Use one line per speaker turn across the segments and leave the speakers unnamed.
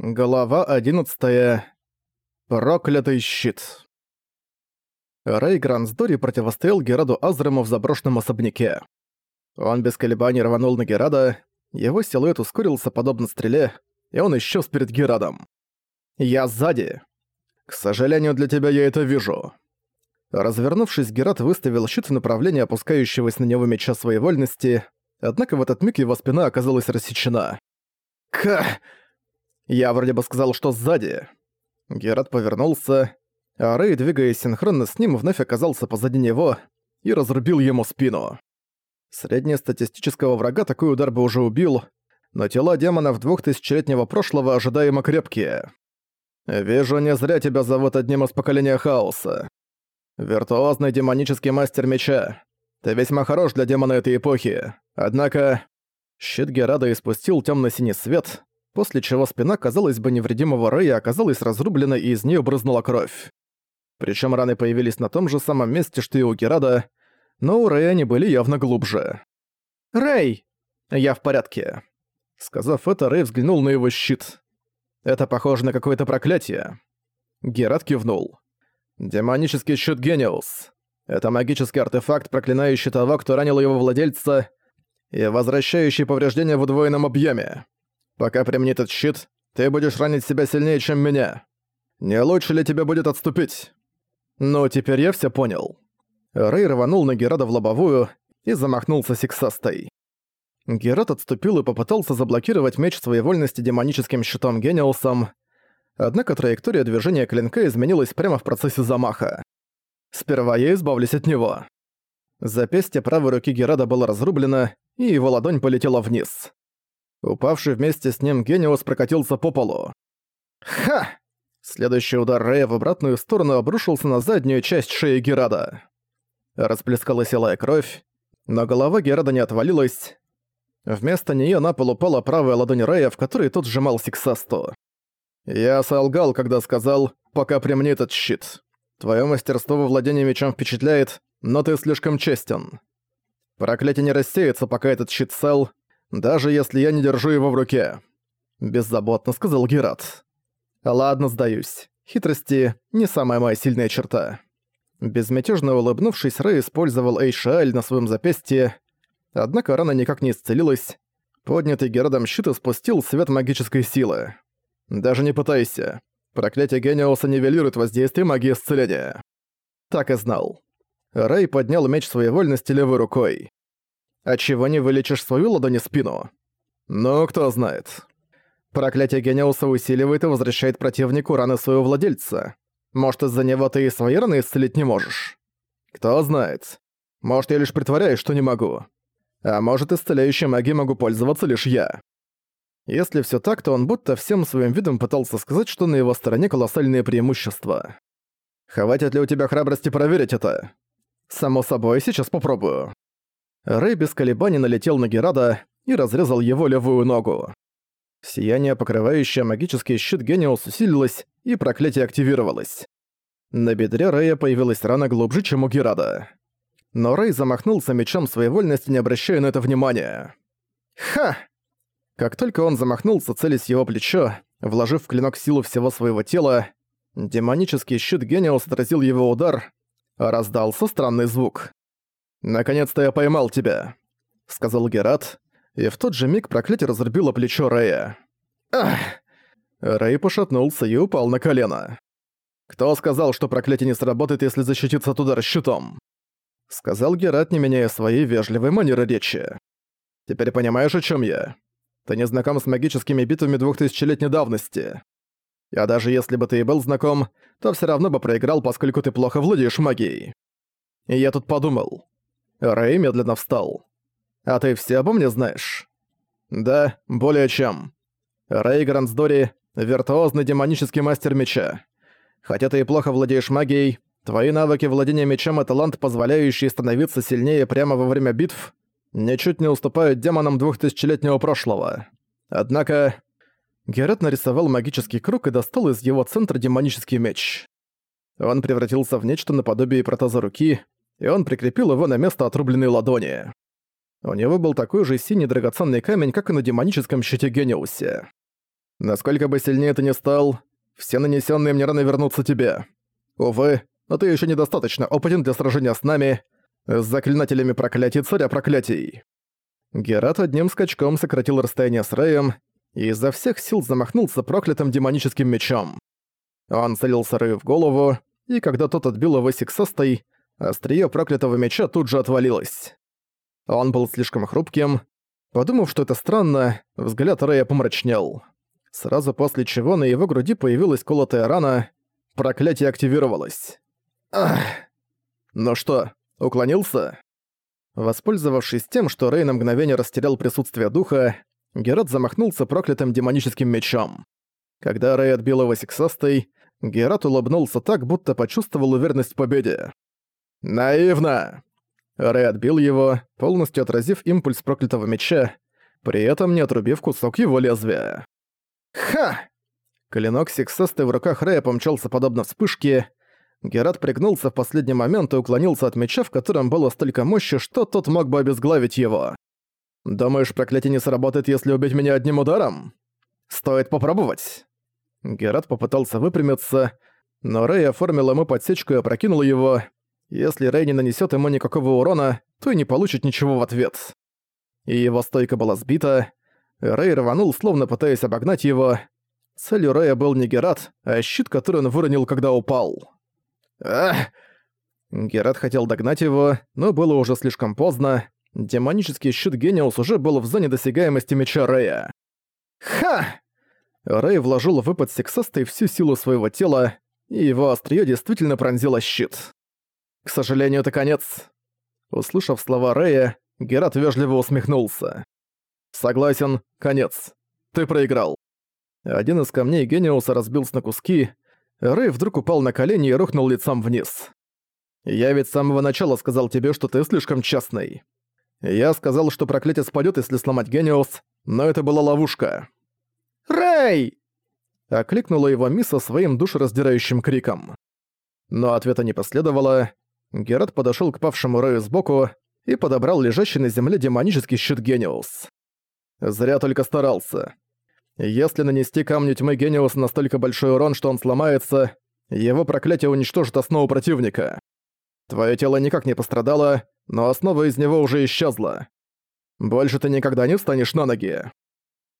Глава 11. Проклятый щит. Рэй Грансдори противостоял Гераду Азрему в заброшенном особняке. Он без колебаний рванул на Герада, его силуэт ускорился подобно стреле, и он исчез перед Герадом. «Я сзади!» «К сожалению, для тебя я это вижу». Развернувшись, Герад выставил щит в направлении опускающегося на него меча своей вольности, однако в этот миг его спина оказалась рассечена. «Ка!» Я вроде бы сказал, что сзади. Герат повернулся, а Рэй, двигаясь синхронно с ним, вновь оказался позади него и разрубил ему спину. Среднестатистического врага такой удар бы уже убил, но тела демонов двухтысячелетнего прошлого ожидаемо крепкие. Вижу, не зря тебя зовут одним из поколения хаоса. Виртуозный демонический мастер меча. Ты весьма хорош для демона этой эпохи. Однако... Щит Герада испустил темно синий свет, после чего спина, казалось бы, невредимого Рэя оказалась разрублена и из нее брызнула кровь. Причем раны появились на том же самом месте, что и у Герада, но у Рэя они были явно глубже. «Рэй!» «Я в порядке». Сказав это, Рэй взглянул на его щит. «Это похоже на какое-то проклятие». Герат кивнул. «Демонический щит Гениус. Это магический артефакт, проклинающий того, кто ранил его владельца, и возвращающий повреждения в удвоенном объеме. Пока применит этот щит, ты будешь ранить себя сильнее, чем меня. Не лучше ли тебе будет отступить? Ну, теперь я все понял. Рэй рванул на Герада в лобовую и замахнулся сексастой. Герат отступил и попытался заблокировать меч своей вольности демоническим щитом Гениусом, однако траектория движения клинка изменилась прямо в процессе замаха. Сперва я избавлюсь от него. Запястье правой руки Герада было разрублено, и его ладонь полетела вниз. Упавший вместе с ним Гениус прокатился по полу. «Ха!» Следующий удар Рэя в обратную сторону обрушился на заднюю часть шеи Герада. Расплескалась илая кровь, но голова Герада не отвалилась. Вместо нее на пол упала правая ладонь Рэя, в которой тот сжимал Сиксасту. «Я солгал, когда сказал, пока при мне этот щит. Твое мастерство во владении мечом впечатляет, но ты слишком честен. Проклятие не рассеется, пока этот щит цел, даже если я не держу его в руке», — беззаботно сказал Герат. «Ладно, сдаюсь. Хитрости — не самая моя сильная черта». Безмятежно улыбнувшись, Рэй использовал Эйшааль на своем запястье, однако рана никак не исцелилась. Поднятый Герадом щит испустил свет магической силы. «Даже не пытайся. Проклятие Гениуса нивелирует воздействие магии исцеления». Так и знал. Рэй поднял меч своей вольности левой рукой. А чего не вылечишь свою ладонь и спину? Ну, кто знает. Проклятие Гениуса усиливает и возвращает противнику раны своего владельца. Может, из-за него ты и свои раны исцелить не можешь? Кто знает. Может, я лишь притворяюсь, что не могу. А может, исцеляющей магией могу пользоваться лишь я. Если все так, то он будто всем своим видом пытался сказать, что на его стороне колоссальные преимущества. Хватит ли у тебя храбрости проверить это? Само собой, сейчас попробую. Рэй без колебаний налетел на Герада и разрезал его левую ногу. Сияние, покрывающее магический щит Гениус, усилилось, и проклятие активировалось. На бедре Рэя появилась рана глубже, чем у Герада. Но Рэй замахнулся мечом своей вольности, не обращая на это внимания. «Ха!» Как только он замахнулся, целясь его плечо, вложив в клинок силу всего своего тела, демонический щит Гениус отразил его удар, а раздался странный звук. «Наконец-то я поймал тебя», — сказал Герат, и в тот же миг проклятие разрубило плечо Рэя. «Ах!» Рэй пошатнулся и упал на колено. «Кто сказал, что проклятие не сработает, если защититься от удара щитом?» Сказал Герат, не меняя своей вежливой манеры речи. «Теперь понимаешь, о чем я? Ты не знаком с магическими битвами двухтысячелетней давности. А даже если бы ты и был знаком, то все равно бы проиграл, поскольку ты плохо владеешь магией. И я тут подумал, Рэй медленно встал. «А ты все обо мне знаешь?» «Да, более чем. Рэй Грандсдори — виртуозный демонический мастер меча. Хотя ты и плохо владеешь магией, твои навыки владения мечом и талант, позволяющий становиться сильнее прямо во время битв, ничуть не уступают демонам двухтысячелетнего прошлого. Однако...» Герет нарисовал магический круг и достал из его центра демонический меч. Он превратился в нечто наподобие протеза руки, и он прикрепил его на место отрубленной ладони. У него был такой же синий драгоценный камень, как и на демоническом щите Гениусе. Насколько бы сильнее ты ни стал, все нанесенные мне раны вернутся тебе. Увы, но ты еще недостаточно опытен для сражения с нами, с заклинателями проклятий царя проклятий». Герат одним скачком сократил расстояние с Рэем и изо всех сил замахнулся проклятым демоническим мечом. Он целился Рэю в голову, и когда тот отбил его сексастой, острие проклятого меча тут же отвалилось. Он был слишком хрупким. Подумав, что это странно, взгляд Рэя помрачнел. Сразу после чего на его груди появилась колотая рана, проклятие активировалось. Ах. Ну что, уклонился? Воспользовавшись тем, что Рэй на мгновение растерял присутствие духа, Герат замахнулся проклятым демоническим мечом. Когда Рэй отбил его сексастой, Герат улыбнулся так, будто почувствовал уверенность в победе. «Наивно!» Рэй отбил его, полностью отразив импульс проклятого меча, при этом не отрубив кусок его лезвия. «Ха!» Клинок сексастой в руках Рэя помчался подобно вспышке. Герат пригнулся в последний момент и уклонился от меча, в котором было столько мощи, что тот мог бы обезглавить его. «Думаешь, проклятие не сработает, если убить меня одним ударом? Стоит попробовать!» Герат попытался выпрямиться, но Рэй оформил ему подсечку и опрокинул его. Если Рэй не нанесет ему никакого урона, то и не получит ничего в ответ. И его стойка была сбита. Рэй рванул, словно пытаясь обогнать его. Целью Рэя был не Герат, а щит, который он выронил, когда упал. Ах! Герат хотел догнать его, но было уже слишком поздно. Демонический щит Гениус уже был в зоне досягаемости меча Рэя. «Ха!» Рэй вложил в выпад сексастой всю силу своего тела, и его острие действительно пронзило щит. «К сожалению, это конец». Услышав слова Рэя, Герат вежливо усмехнулся. «Согласен, конец. Ты проиграл». Один из камней Гениуса разбился на куски, Рэй вдруг упал на колени и рухнул лицом вниз. «Я ведь с самого начала сказал тебе, что ты слишком частный. Я сказал, что проклятие спадёт, если сломать Гениус, но это была ловушка. «Рэй!» — окликнула его Миса своим душераздирающим криком. Но ответа не последовало. Герат подошёл к павшему Рэю сбоку и подобрал лежащий на земле демонический щит Гениус. Зря только старался. Если нанести камню тьмы Гениус настолько большой урон, что он сломается, его проклятие уничтожит основу противника. Твое тело никак не пострадало, но основа из него уже исчезла. Больше ты никогда не встанешь на ноги.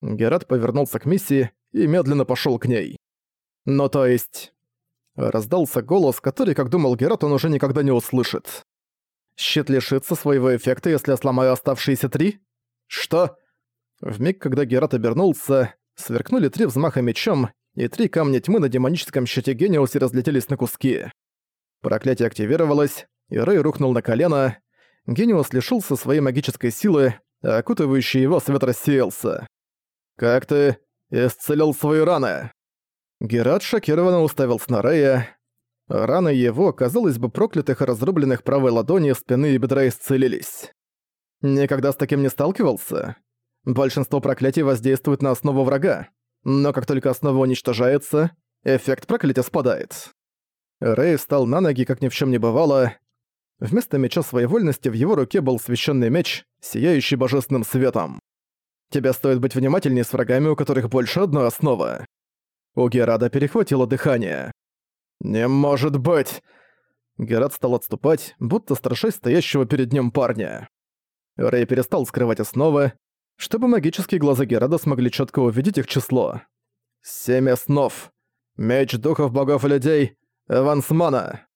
Герат повернулся к миссии и медленно пошел к ней. «Ну то есть...» Раздался голос, который, как думал Герат, он уже никогда не услышит. «Щит лишится своего эффекта, если я сломаю оставшиеся три?» «Что?» В миг, когда Герат обернулся, сверкнули три взмаха мечом, и три камня тьмы на демоническом щите Гениусе разлетелись на куски. Проклятие активировалось, и Рэй рухнул на колено. Гениус лишился своей магической силы, а окутывающий его свет рассеялся. «Как ты исцелил свои раны?» Герат шокированно уставился на Рэя. Раны его, казалось бы, проклятых и разрубленных правой ладони, спины и бедра исцелились. Никогда с таким не сталкивался. Большинство проклятий воздействует на основу врага, но как только основа уничтожается, эффект проклятия спадает. Рэй встал на ноги, как ни в чем не бывало. Вместо меча своей вольности в его руке был священный меч, сияющий божественным светом. Тебе стоит быть внимательнее с врагами, у которых больше одной основы. У Герада перехватило дыхание. «Не может быть!» Герад стал отступать, будто страшась стоящего перед ним парня. Рэй перестал скрывать основы, чтобы магические глаза Герада смогли четко увидеть их число. «Семь основ. Меч духов богов и людей. Эвансмана.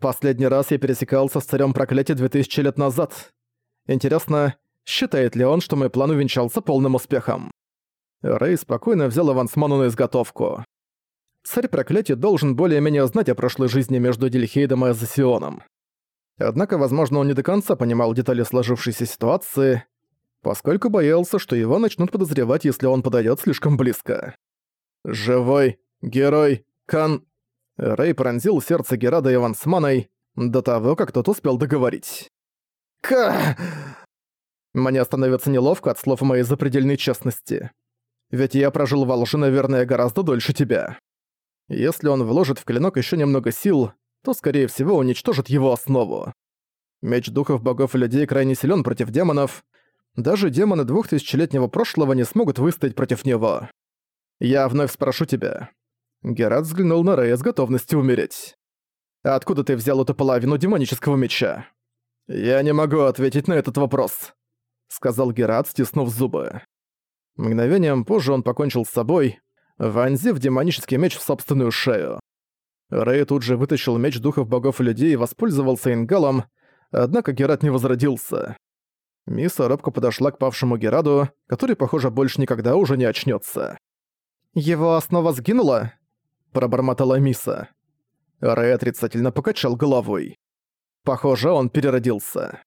Последний раз я пересекался с царем проклятия 2000 лет назад. Интересно, Считает ли он, что мой план увенчался полным успехом? Рэй спокойно взял авансману на изготовку. Царь проклятия должен более-менее знать о прошлой жизни между Дельхейдом и Азосионом. Однако, возможно, он не до конца понимал детали сложившейся ситуации, поскольку боялся, что его начнут подозревать, если он подойдет слишком близко. «Живой! Герой! Кан...» Рэй пронзил сердце Герада и до того, как тот успел договорить. «Ка...» Мне становится неловко от слов моей запредельной честности. Ведь я прожил во лжи, наверное, гораздо дольше тебя. Если он вложит в клинок еще немного сил, то, скорее всего, уничтожит его основу. Меч духов богов и людей крайне силен против демонов. Даже демоны двухтысячелетнего прошлого не смогут выстоять против него. Я вновь спрошу тебя». Герат взглянул на Рэя с готовностью умереть. «Откуда ты взял эту половину демонического меча?» «Я не могу ответить на этот вопрос», — сказал Герат, стиснув зубы. Мгновением позже он покончил с собой, вонзив демонический меч в собственную шею. Рэй тут же вытащил меч духов богов и людей и воспользовался ингалом, однако Герат не возродился. Миса робко подошла к павшему Гераду, который, похоже, больше никогда уже не очнется. «Его основа сгинула?» – пробормотала Миса. Рэй отрицательно покачал головой. Похоже, он переродился.